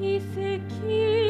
奇跡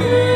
to